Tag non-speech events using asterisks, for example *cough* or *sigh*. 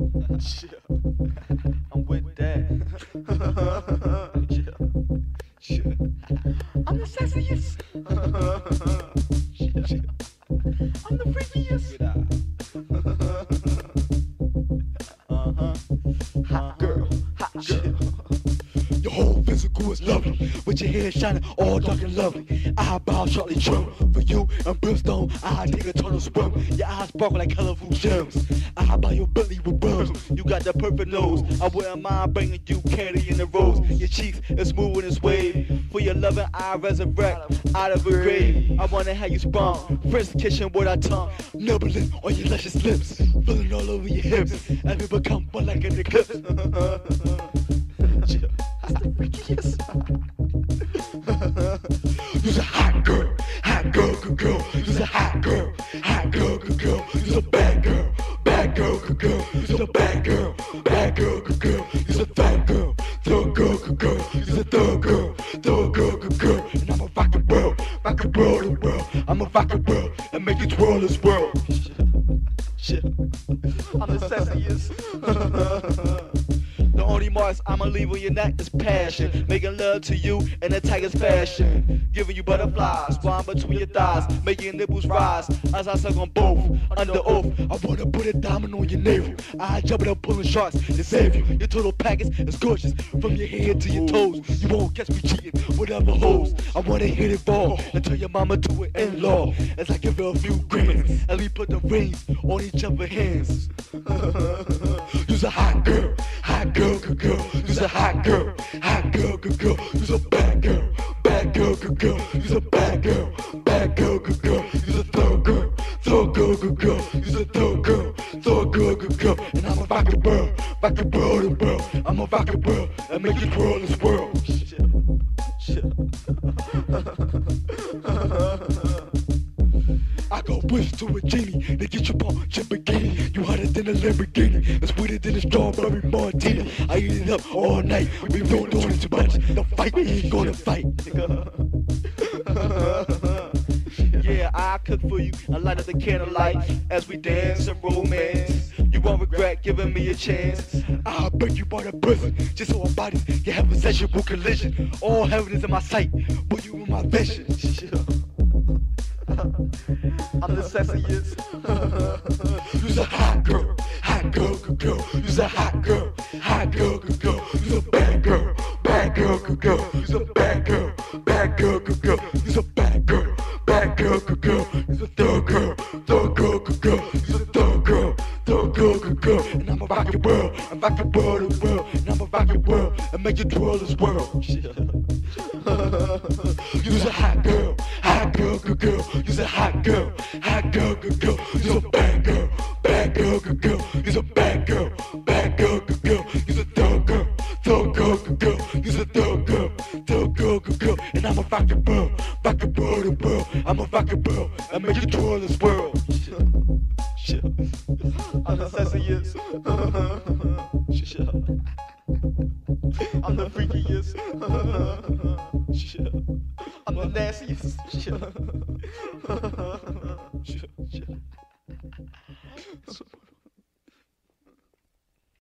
Yeah. I'm with that. *laughs* yeah. Yeah. I'm the sexiest. *laughs* yeah. I'm the freakiest. Is lovely, with your hair shining all dark and lovely. I bow shortly true for you and brimstone. I take a total swim. Your eyes sparkle like colorful gems. I buy your belly with bums. You got the perfect nose. I wouldn't mind bringing you candy in the rose. Your cheeks is smooth in its wave. For your loving, I resurrect out of a grave. I wanna have you sprung, first kissing with our tongue, nibbling on your luscious lips, feeling all over your hips, and we become one like an eclipse. *laughs* Yeah. That's the freakiest. You's a hot girl, hot girl, good girl. You's a hot girl, hot girl, good girl. You's a bad girl, bad girl, good girl. You's a bad girl, bad girl, good girl. You's a fat girl, third girl, good girl. You's a third girl, third girl, good girl. And I'm a rockin' world, rockin' world, the world. I'm a rockin' world and make it twirl this world. Yeah. I'm the sexiest. *laughs* Only marks I'ma leave on your neck is passion. Making love to you in a tiger's fashion. Giving you butterflies, flying between your thighs, making nipples rise as I suck on both. Under oath, I wanna put a diamond on your navel. I jump it up pulling shots to save you. Your total package is gorgeous from your head to your toes. You won't catch me cheating, whatever hoes. I wanna hit it raw and tell your mama to it in law. As I give her a few grins and we put the rings on each other's hands. *laughs* You's a hot girl, hot girl, good girl. You's a hot girl, hot girl, good girl. You's a bad girl, bad girl, good girl. You's a bad girl, bad girl, good girl. You's a third girl, third girl, good girl. You's a third girl, third girl, good girl. And I'm a rockin' world, rockin' world and world. I'm a rockin' world and make it twirl this world. I go wish to a genie They get your in bikini. You hotter than a Lamborghini, it's sweeter than a strawberry martini. I eat it up all night. We don't doing it too much. The fight, we ain't gonna fight. *laughs* Yeah, I cook for you. I light up the candlelight as we dance and romance. You won't regret giving me a chance. I'll break you by the prison just so our bodies can have a sexual collision. All heaven is in my sight, but you in my vision. *laughs* I'm the sexiest. *laughs* You's a hot girl, hot girl, good girl. You's a hot girl, hot girl, good girl. You's a bad girl, bad girl, good girl. You's a bad girl, bad girl, good girl. You's a bad girl, bad girl, good girl. You's a third girl, third girl, good girl. You's a third girl, third girl, good girl. And I'm a rockin' world, I'm rockin' world as world. And a rockin' world and make it twirl this world. *laughs* You's a hot girl, hot girl, good girl. You's a hot girl, hot girl, good girl. You's a bad girl, bad girl, good girl. You's a bad girl, bad girl, good girl. You's a third girl, third girl, good girl. You's a third girl, third girl, good girl. And I'm a rockin' world, rockin' world and world. I'm a rockin' world and make it twirl this world. *laughs* Shit. Shit. *laughs* I'm sexiest. I'm the freakiest. *laughs* Shit. I'm the nastiest.